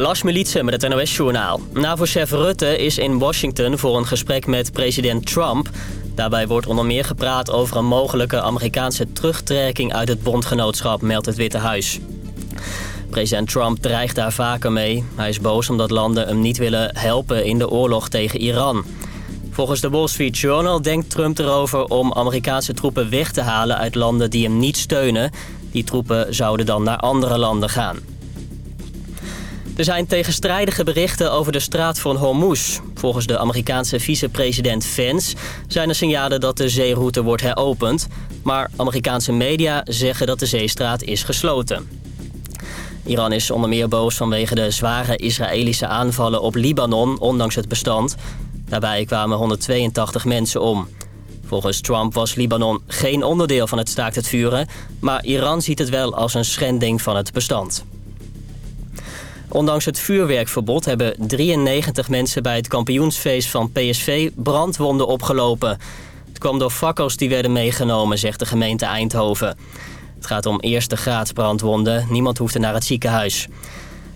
Lars Militse met het NOS-journaal. NAVO-chef Rutte is in Washington voor een gesprek met president Trump. Daarbij wordt onder meer gepraat over een mogelijke Amerikaanse terugtrekking uit het bondgenootschap, meldt het Witte Huis. President Trump dreigt daar vaker mee. Hij is boos omdat landen hem niet willen helpen in de oorlog tegen Iran. Volgens de Wall Street Journal denkt Trump erover om Amerikaanse troepen weg te halen uit landen die hem niet steunen. Die troepen zouden dan naar andere landen gaan. Er zijn tegenstrijdige berichten over de straat van Hormuz. Volgens de Amerikaanse vicepresident Vance zijn er signalen dat de zeeroute wordt heropend. Maar Amerikaanse media zeggen dat de zeestraat is gesloten. Iran is onder meer boos vanwege de zware Israëlische aanvallen op Libanon, ondanks het bestand. Daarbij kwamen 182 mensen om. Volgens Trump was Libanon geen onderdeel van het staakt het vuren... maar Iran ziet het wel als een schending van het bestand. Ondanks het vuurwerkverbod hebben 93 mensen bij het kampioensfeest van PSV brandwonden opgelopen. Het kwam door fakkels die werden meegenomen, zegt de gemeente Eindhoven. Het gaat om eerste graad brandwonden. Niemand hoefde naar het ziekenhuis.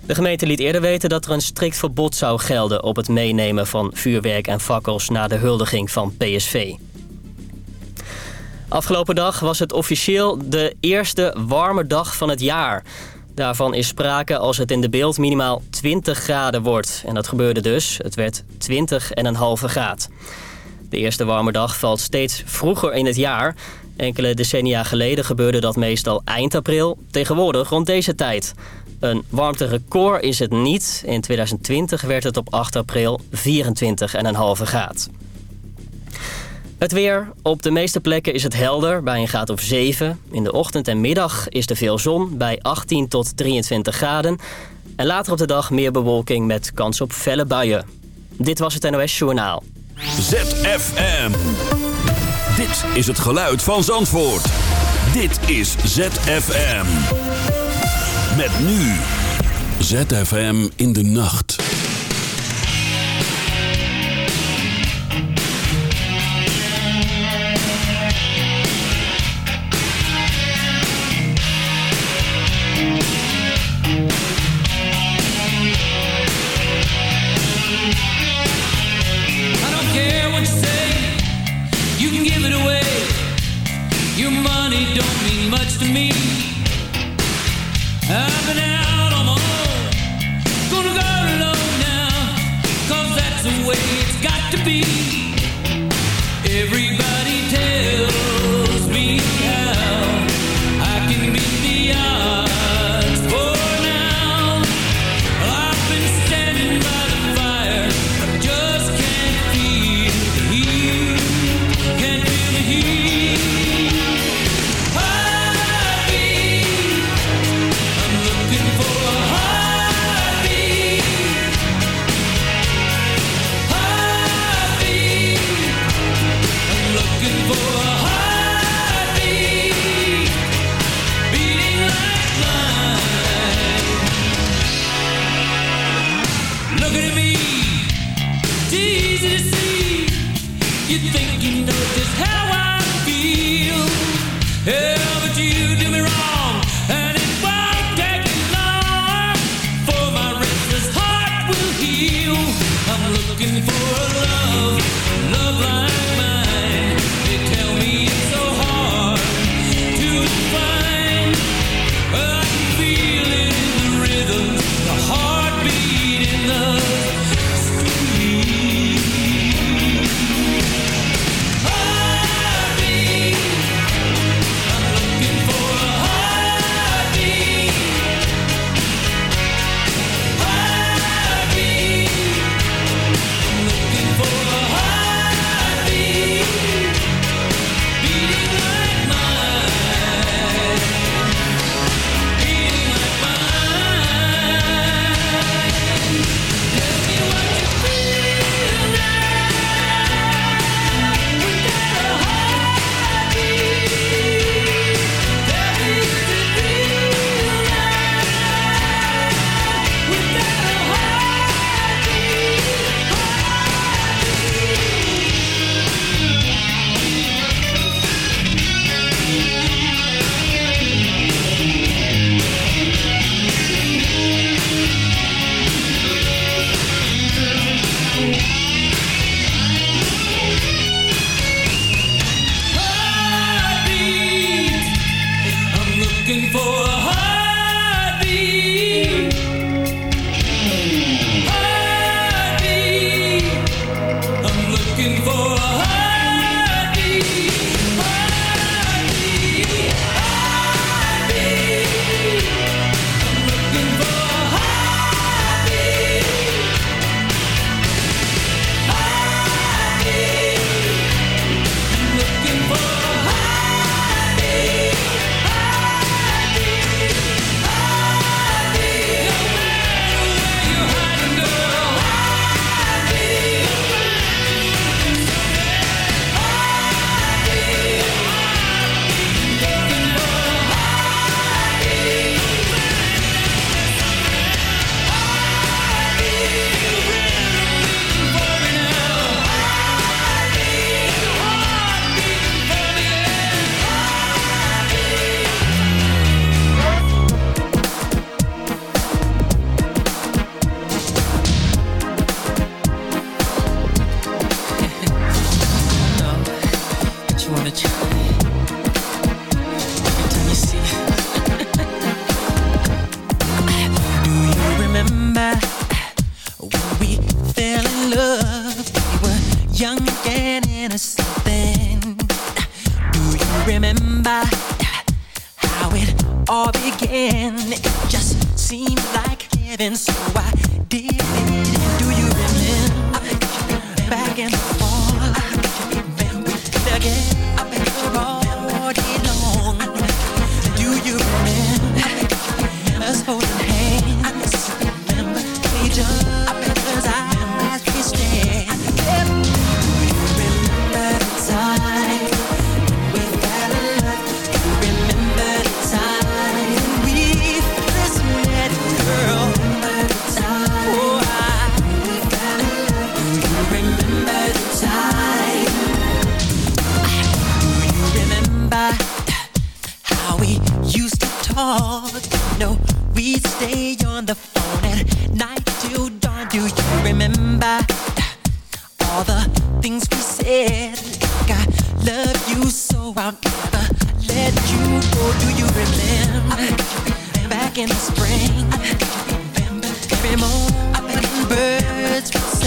De gemeente liet eerder weten dat er een strikt verbod zou gelden... op het meenemen van vuurwerk en fakkels na de huldiging van PSV. Afgelopen dag was het officieel de eerste warme dag van het jaar. Daarvan is sprake als het in de beeld minimaal 20 graden wordt. En dat gebeurde dus. Het werd 20,5 graad. De eerste warme dag valt steeds vroeger in het jaar. Enkele decennia geleden gebeurde dat meestal eind april. Tegenwoordig rond deze tijd. Een warmterecord is het niet. In 2020 werd het op 8 april 24,5 graad. Het weer. Op de meeste plekken is het helder bij een graad of 7. In de ochtend en middag is er veel zon bij 18 tot 23 graden. En later op de dag meer bewolking met kans op felle buien. Dit was het NOS Journaal. ZFM. Dit is het geluid van Zandvoort. Dit is ZFM. Met nu. ZFM in de nacht. Looking for Uh, all the things we said. Like I love you, so I'll never let you go. Do you remember back in the spring? Every morning, birds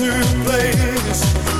To place.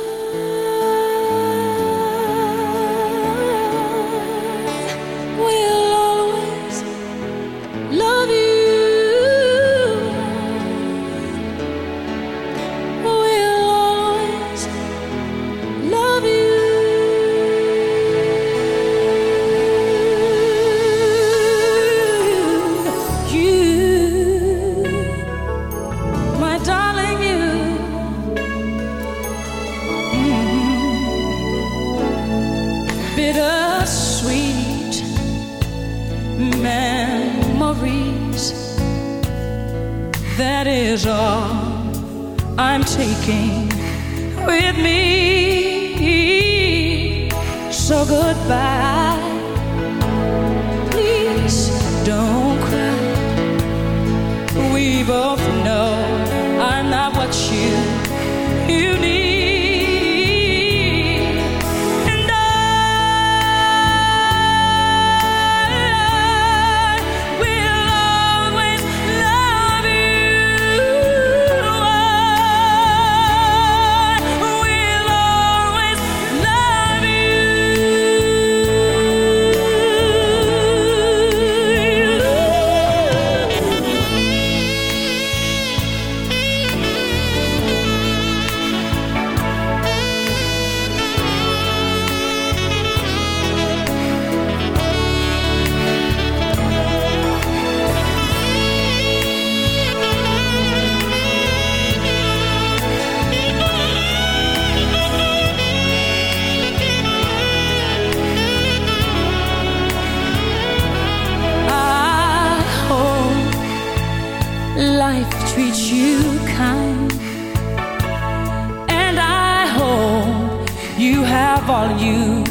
have all you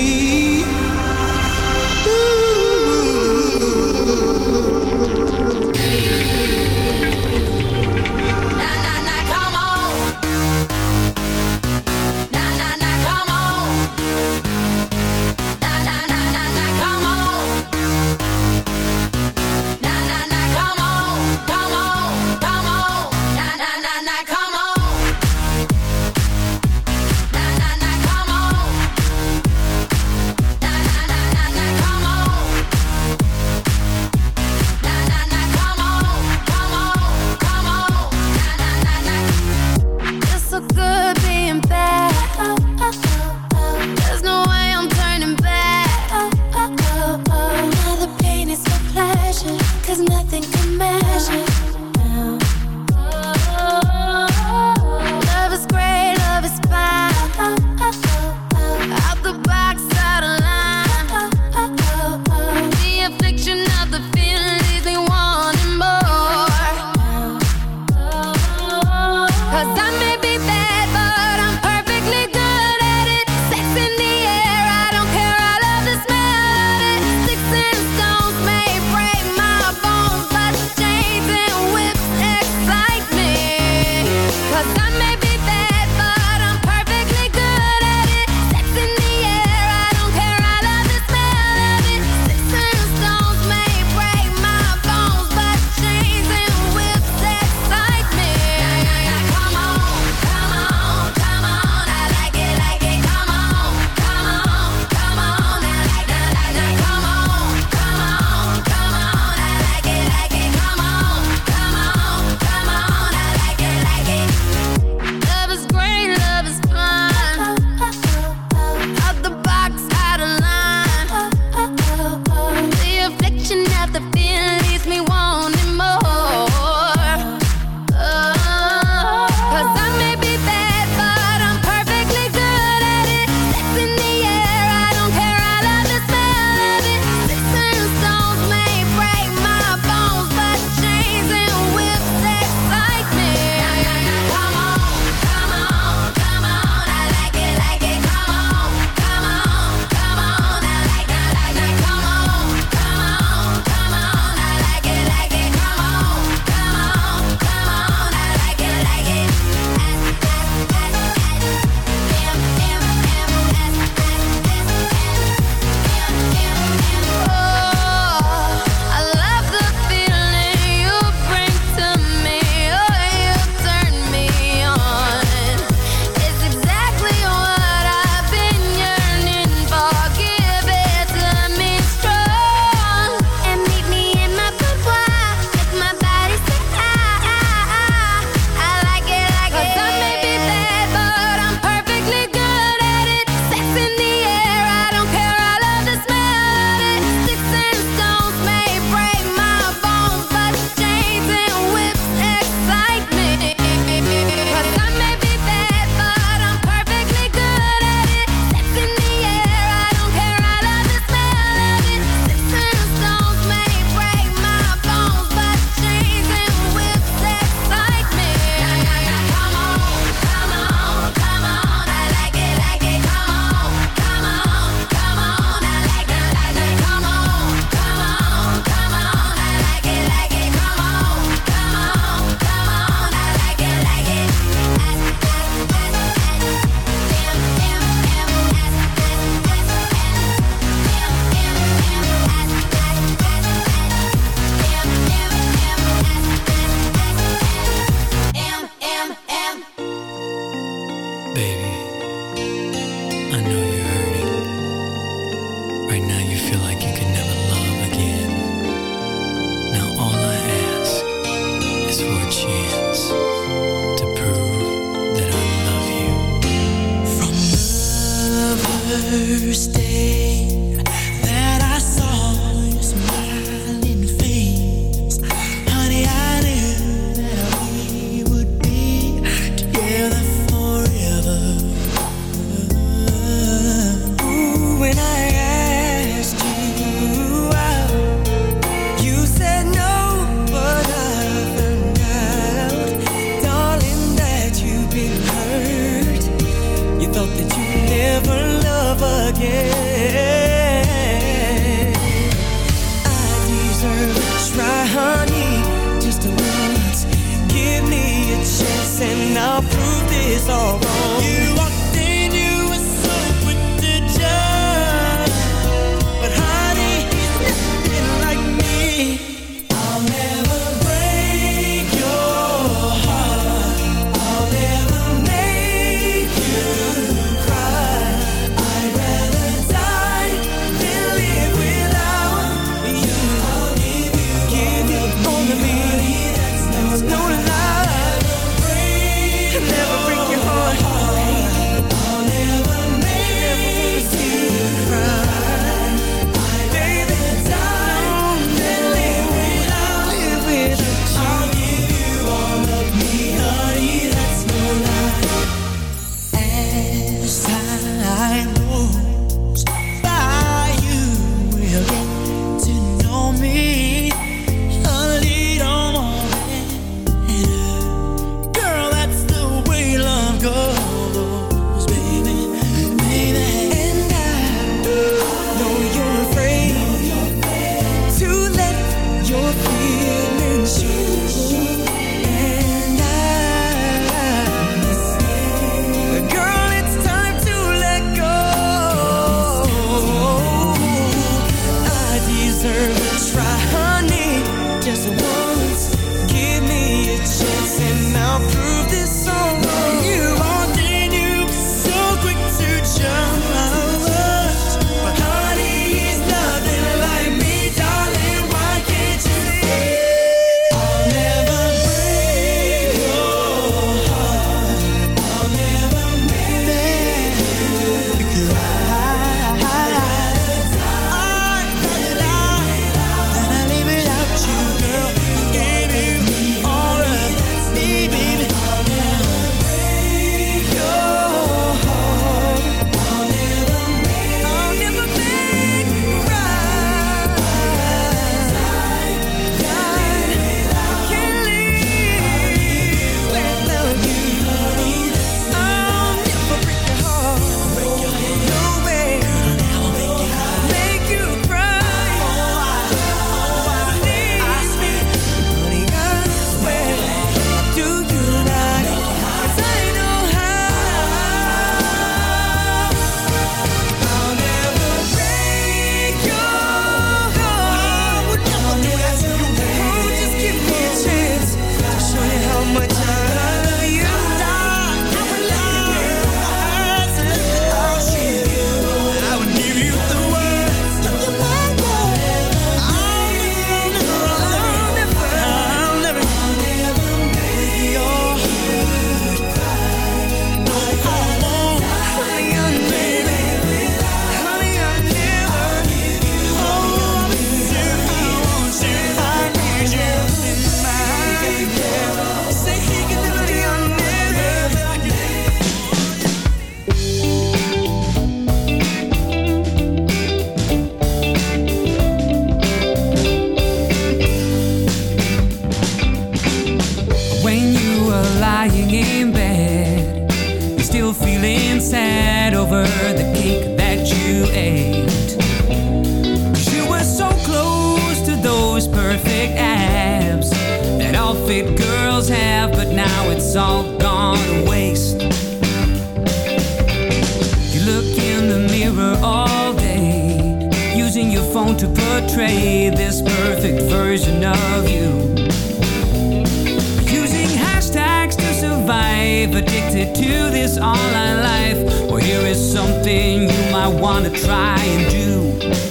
to this online life. Well, here is something you might want to try and do.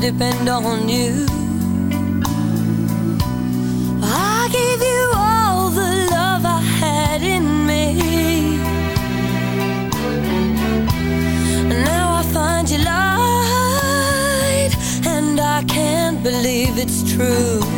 to depend on you. I gave you all the love I had in me. Now I find you lied, and I can't believe it's true.